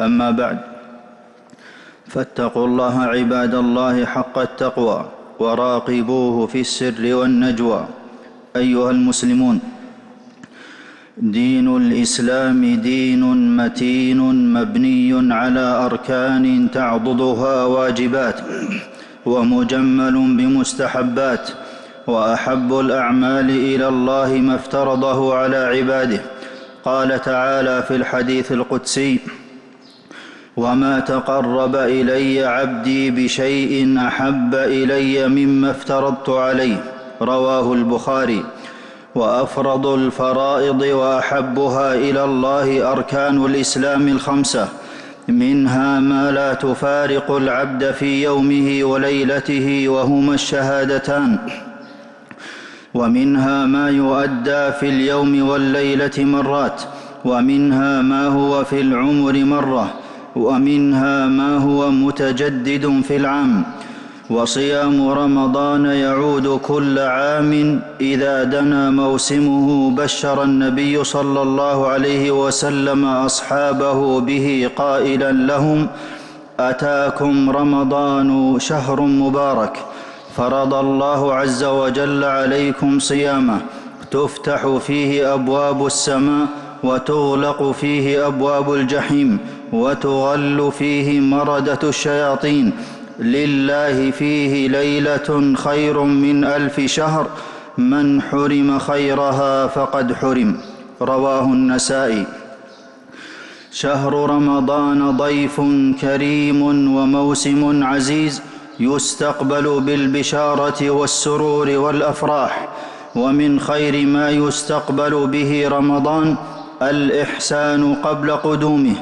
أما بعد فاتقوا الله عباد الله حق التقوى وراقبوه في السر والنجوى. أيها المسلمون دين الإسلام دين متين مبني على أركان تعضدها واجبات ومجمل بمستحبات وأحب الأعمال إلى الله ما افترضه على عباده. قال تعالى في الحديث القدسي وما تقرب الي عبدي بشيء احب الي مما افترضت عليه رواه البخاري. وافرض الفرائض واحبها إلى الله اركان الاسلام الخمسه. منها ما لا تفارق العبد في يومه وليلته وهما الشهادتان. ومنها ما يؤدى في اليوم والليله مرات. ومنها ما هو في العمر مره. ومنها ما هو متجدد في العام. وصيام رمضان يعود كل عام إذا دنا موسمه بشر النبي صلى الله عليه وسلم أصحابه به قائلا لهم أتاكم رمضان شهر مبارك. فرض الله عز وجل عليكم صيامه. تفتح فيه أبواب السماء وتغلق فيه أبواب الجحيم. وتغل فيه مردة الشياطين. لله فيه ليلة خير من ألف شهر. من حرم خيرها فقد حرم. رواه النسائي. شهر رمضان ضيف كريم وموسم عزيز. يستقبل بالبشارة والسرور والأفراح. ومن خير ما يستقبل به رمضان. الإحسان قبل قدومه.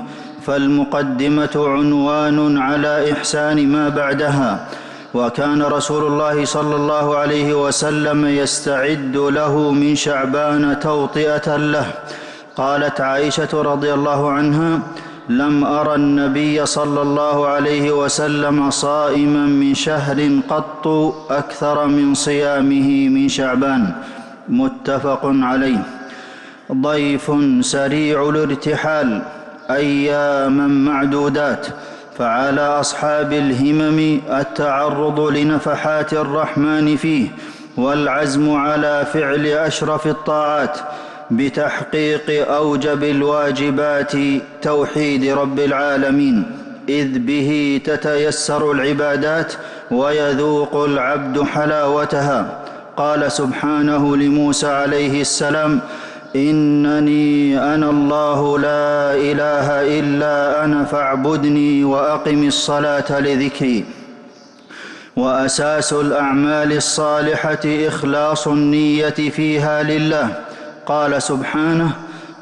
فالمقدمة عنوان على إحسان ما بعدها وكان رسول الله صلى الله عليه وسلم يستعد له من شعبان توطئة له. قالت عائشة رضي الله عنها لم أرى النبي صلى الله عليه وسلم صائما من شهر قط أكثر من صيامه من شعبان. متفق عليه. ضيف سريع الارتحال. أياما معدودات فعلى أصحاب الهمم التعرض لنفحات الرحمن فيه والعزم على فعل أشرف الطاعات بتحقيق أوجب الواجبات توحيد رب العالمين إذ به تتيسر العبادات ويذوق العبد حلاوتها. قال سبحانه لموسى عليه السلام إنني أنا الله لا إله إلا أنا فاعبدني وأقم الصلاة لذكري. وأساس الأعمال الصالحة إخلاص النية فيها لله. قال سبحانه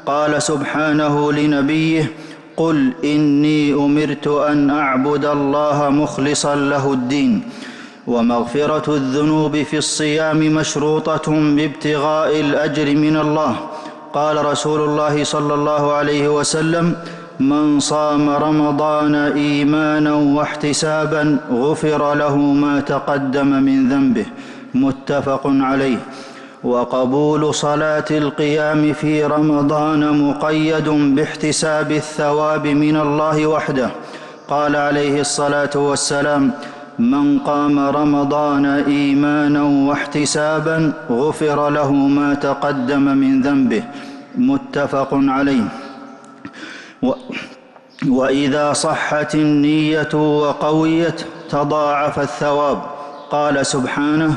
قال سبحانه لنبيه قل إني أمرت أن أعبد الله مخلصا له الدين. ومغفرة الذنوب في الصيام مشروطة بابتغاء الأجر من الله. قال رسول الله صلى الله عليه وسلم من صام رمضان إيمانا واحتسابا غفر له ما تقدم من ذنبه متفق عليه. وقبول صلاة القيام في رمضان مقيد باحتساب الثواب من الله وحده. قال عليه الصلاة والسلام من قام رمضان إيمانا واحتسابا غفر له ما تقدم من ذنبه. متفق عليه. و وإذا صحت النية وقويت تضاعف الثواب. قال سبحانه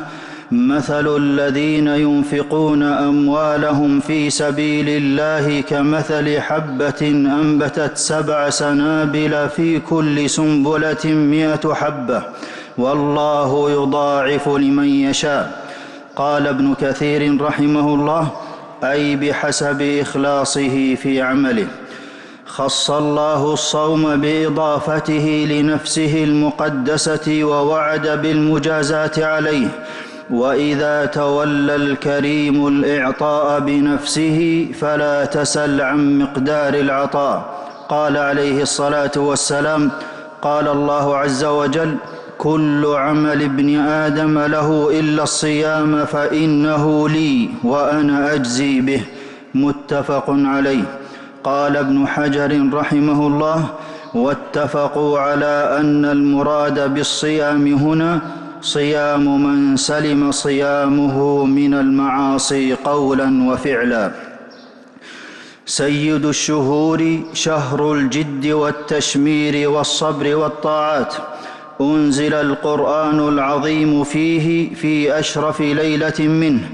مثل الذين ينفقون أموالهم في سبيل الله كمثل حبة أنبتت سبع سنابل في كل سنبلة مائه حبة. والله يضاعف لمن يشاء. قال ابن كثير رحمه الله أي بحسب إخلاصه في عمله. خص الله الصوم بإضافته لنفسه المقدسة ووعد بالمجازاه عليه. واذا تولى الكريم الاعطاء بنفسه فلا تسل عن مقدار العطاء قال عليه الصلاه والسلام قال الله عز وجل كل عمل ابن آدم له الا الصيام فانه لي وأنا اجزي به متفق عليه قال ابن حجر رحمه الله واتفقوا على ان المراد بالصيام هنا صيام من سلم صيامه من المعاصي قولا وفعلا. سيد الشهور شهر الجد والتشمير والصبر والطاعات. أنزل القرآن العظيم فيه في أشرف ليلة منه.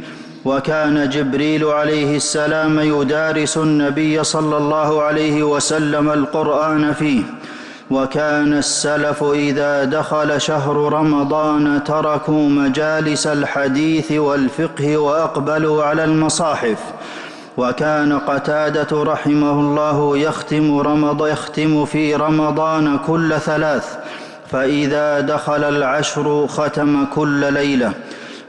وكان جبريل عليه السلام يدارس النبي صلى الله عليه وسلم القرآن فيه. وكان السلف إذا دخل شهر رمضان تركوا مجالس الحديث والفقه وأقبلوا على المصاحف. وكان قتادة رحمه الله يختم, رمض يختم في رمضان كل ثلاث. فإذا دخل العشر ختم كل ليلة.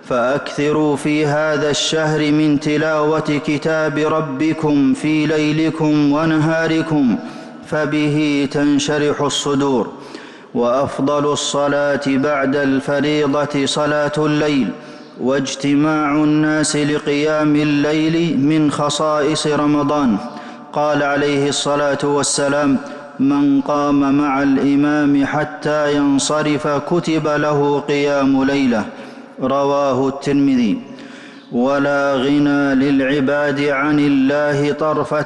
فأكثروا في هذا الشهر من تلاوة كتاب ربكم في ليلكم ونهاركم. فبه تنشرح الصدور وأفضل الصلاة بعد الفريضة صلاة الليل واجتماع الناس لقيام الليل من خصائص رمضان. قال عليه الصلاة والسلام من قام مع الإمام حتى ينصرف كتب له قيام ليلة رواه الترمذي. ولا غنى للعباد عن الله طرفة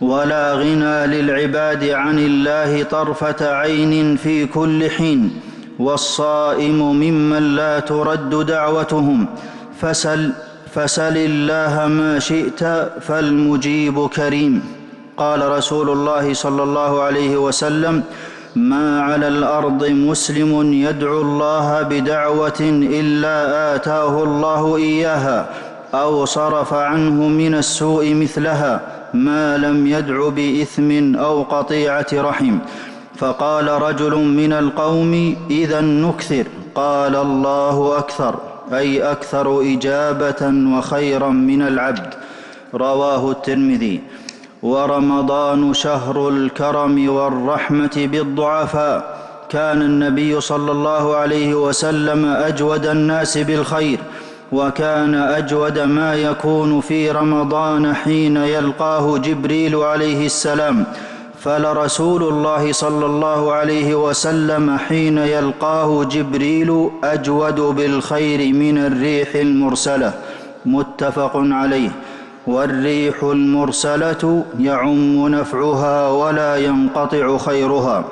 ولا غنى للعباد عن الله طرفة عين في كل حين والصائم ممن لا ترد دعوتهم. فسل فسل الله ما شئت فالمجيب كريم. قال رسول الله صلى الله عليه وسلم ما على الأرض مسلم يدعو الله بدعوة إلا آتاه الله إياها أو صرف عنه من السوء مثلها ما لم يدع بإثم أو قطيعة رحم. فقال رجل من القوم إذا نكثر. قال الله أكثر أي أكثر إجابة وخيرا من العبد. رواه الترمذي. ورمضان شهر الكرم والرحمة بالضعفاء. كان النبي صلى الله عليه وسلم أجود الناس بالخير. وكان أجود ما يكون في رمضان حين يلقاه جبريل عليه السلام فلرسول الله صلى الله عليه وسلم حين يلقاه جبريل أجود بالخير من الريح المرسلة متفق عليه. والريح المرسلة يعم نفعها ولا ينقطع خيرها.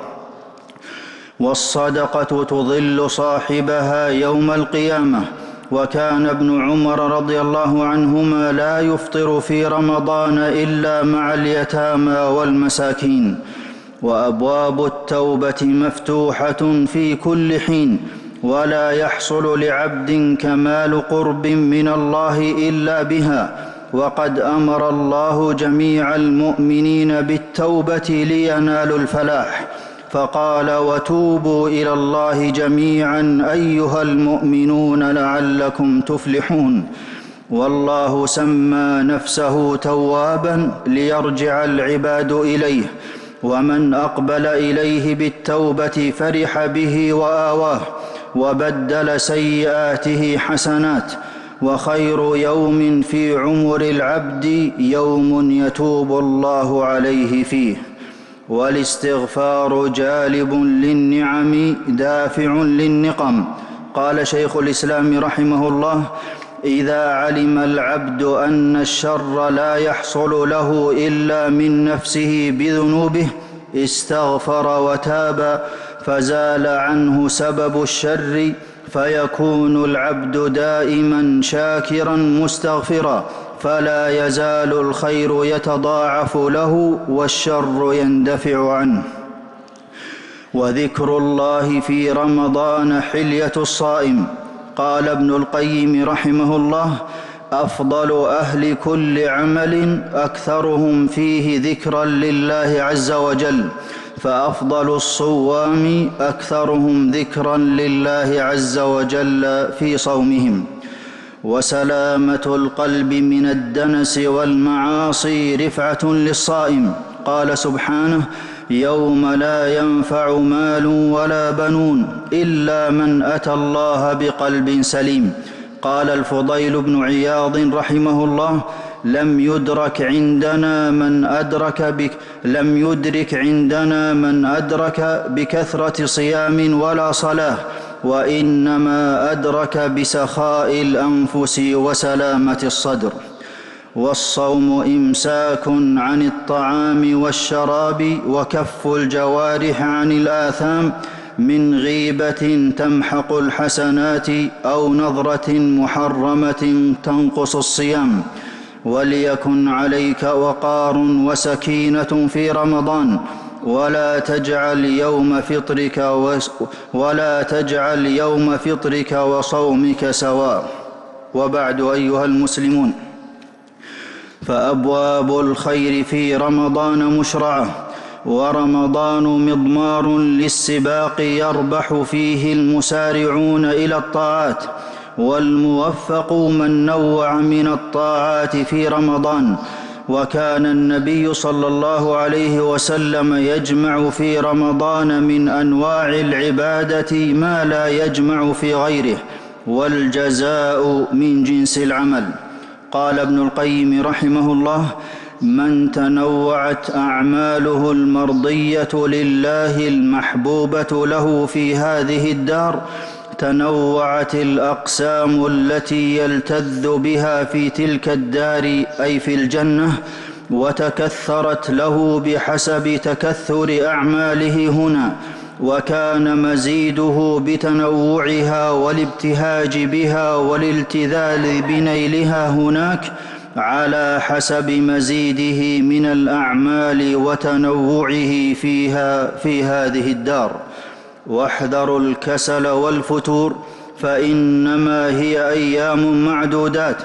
والصدقة تظل صاحبها يوم القيامة. وكان ابن عمر رضي الله عنهما لا يفطر في رمضان إلا مع اليتامى والمساكين وأبواب التوبة مفتوحة في كل حين ولا يحصل لعبد كمال قرب من الله إلا بها وقد أمر الله جميع المؤمنين بالتوبة لينالوا الفلاح. فقال وتوبوا إلى الله جميعا أيها المؤمنون لعلكم تفلحون. والله سمى نفسه توابا ليرجع العباد إليه ومن أقبل إليه بالتوبة فرح به وآواه وبدل سيئاته حسنات. وخير يوم في عمر العبد يوم يتوب الله عليه فيه. والاستغفار جالب للنعم دافع للنقم. قال شيخ الإسلام رحمه الله إذا علم العبد أن الشر لا يحصل له إلا من نفسه بذنوبه استغفر وتاب فزال عنه سبب الشر فيكون العبد دائما شاكرا مستغفرا. فلا يزال الخير يتضاعف له والشر يندفع عنه. وذكر الله في رمضان حلية الصائم. قال ابن القيم رحمه الله أفضل أهل كل عمل أكثرهم فيه ذكرا لله عز وجل فأفضل الصوام أكثرهم ذكرا لله عز وجل في صومهم. وسلامة القلب من الدنس والمعاصي رفعة للصائم. قال سبحانه يوم لا ينفع مال ولا بنون إلا من أتى الله بقلب سليم. قال الفضيل بن عياض رحمه الله لم يدرك عندنا من أدرك بك لم يدرك عندنا من أدرك بكثرة صيام ولا صلاة. وإنما أدرك بسخاء الأنفس وسلامة الصدر والصوم إمساك عن الطعام والشراب وكف الجوارح عن الآثام من غيبة تمحق الحسنات أو نظرة محرمة تنقص الصيام وليكن عليك وقار وسكينة في رمضان ولا تجعل يوم فطرك. ولا تجعل يوم فطرك وصومك سواء وبعد أيها المسلمون فأبواب الخير في رمضان مشرعة ورمضان مضمار للسباق يربح فيه المسارعون إلى الطاعات والموفق من نوع من الطاعات في رمضان وكان النبي صلى الله عليه وسلم يجمع في رمضان من أنواع العبادة ما لا يجمع في غيره والجزاء من جنس العمل. قال ابن القيم رحمه الله من تنوعت أعماله المرضية لله المحبوبة له في هذه الدار تنوعت الأقسام التي يلتذ بها في تلك الدار أي في الجنة وتكثرت له بحسب تكثر أعماله هنا وكان مزيده بتنوعها والابتهاج بها والالتذاذ بنيلها هناك على حسب مزيده من الأعمال وتنوعه فيها في هذه الدار. واحذروا الكسل والفتور فإنما هي أيام معدودات.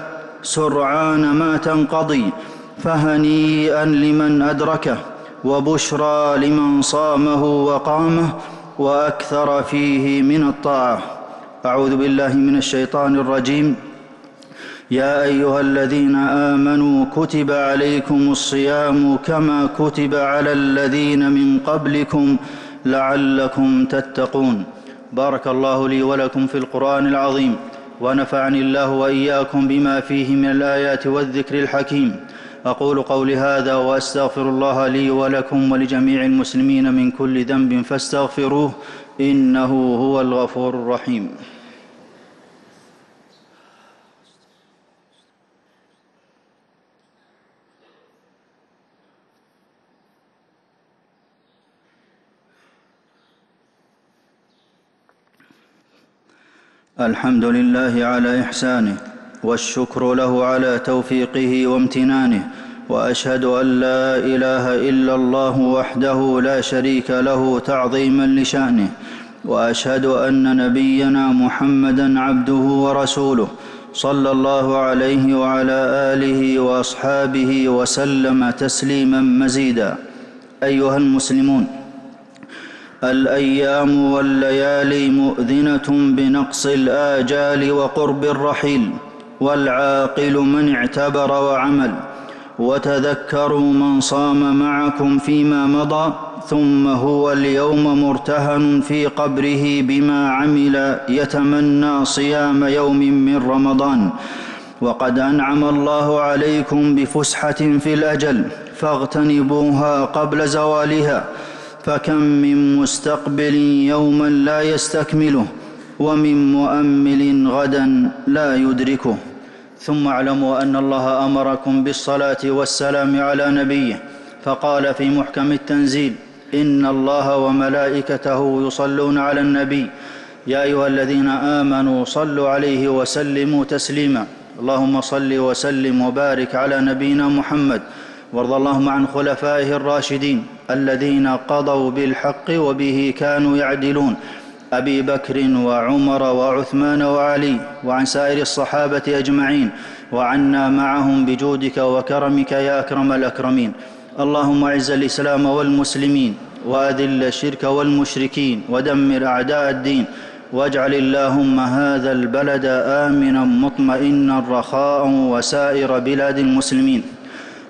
سرعان ما تنقضي فهنيئا لمن أدركه وبشرى لمن صامه وقامه وأكثر فيه من الطاعة. أعوذ بالله من الشيطان الرجيم. يا أيها الذين آمنوا كتب عليكم الصيام كما كتب على الذين من قبلكم. لعلكم تتقون. بارك الله لي ولكم في القرآن العظيم ونفعني الله وإياكم بما فيه من الآيات والذكر الحكيم. أقول قولي هذا وأستغفر الله لي ولكم ولجميع المسلمين من كل ذنب فاستغفروه إنه هو الغفور الرحيم. الحمد لله على إحسانه والشكر له على توفيقه وامتنانه وأشهد أن لا إله إلا الله وحده لا شريك له تعظيما لشأنه وأشهد أن نبينا محمدا عبده ورسوله صلى الله عليه وعلى آله وأصحابه وسلم تسليما مزيدا. أيها المسلمون الأيام والليالي مؤذنة بنقص الآجال وقرب الرحيل والعاقل من اعتبر وعمل. وتذكروا من صام معكم فيما مضى ثم هو اليوم مرتهن في قبره بما عمل يتمنى صيام يوم من رمضان. وقد أنعم الله عليكم بفسحة في الأجل فاغتنبوها قبل زوالها. فكم من مستقبل يوما لا يستكمله ومن مؤمل غدا لا يدركه. ثم اعلموا أن الله أمركم بالصلاة والسلام على نبيه فقال في محكم التنزيل إن الله وملائكته يصلون على النبي. يا أيها الذين آمنوا صلوا عليه وسلموا تسليما. اللهم صل وسلم وبارك على نبينا محمد وارض اللهم عن خلفائه الراشدين. الذين قضوا بالحق وبه كانوا يعدلون. أبي بكر وعمر وعثمان وعلي وعن سائر الصحابة أجمعين وعنا معهم بجودك وكرمك يا أكرم الأكرمين. اللهم أعز الإسلام والمسلمين وأذل الشرك والمشركين ودمر أعداء الدين واجعل اللهم هذا البلد آمنا مطمئنا رخاء وسائر بلاد المسلمين.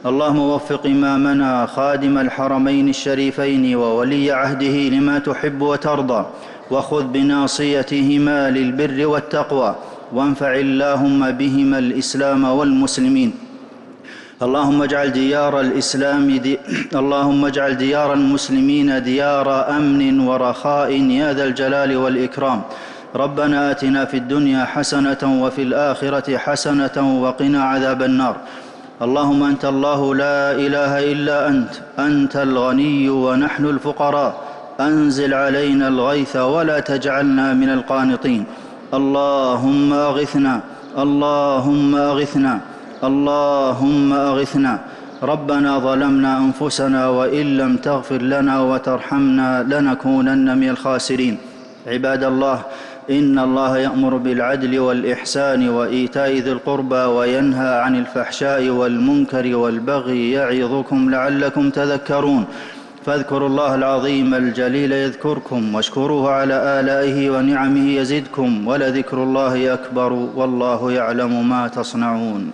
اللهم وفق إمامنا خادم الحرمين الشريفين وولي عهده لما تحب وترضى وخذ بناصيتهما للبر والتقوى وانفع اللهم بهما الإسلام والمسلمين. اللهم اجعل ديار الإسلام دي اللهم اجعل ديار المسلمين ديار أمن ورخاء يا ذا الجلال والإكرام. ربنا آتنا في الدنيا حسنة وفي الآخرة حسنة وقنا عذاب النار. اللهم أنت الله لا إله إلا أنت أنت الغني ونحن الفقراء. أنزل علينا الغيث ولا تجعلنا من القانطين. اللهم أغثنا اللهم أغثنا اللهم أغثنا. ربنا ظلمنا أنفسنا وإن لم تغفر لنا وترحمنا لنكونن من الخاسرين. عباد الله إن الله يأمر بالعدل والإحسان وإيتاء ذي القربى وينهى عن الفحشاء والمنكر والبغي يعظكم لعلكم تذكرون. فاذكروا الله العظيم الجليل يذكركم واشكروه على آلائه ونعمه يزدكم ولذكر الله أكبر والله يعلم ما تصنعون.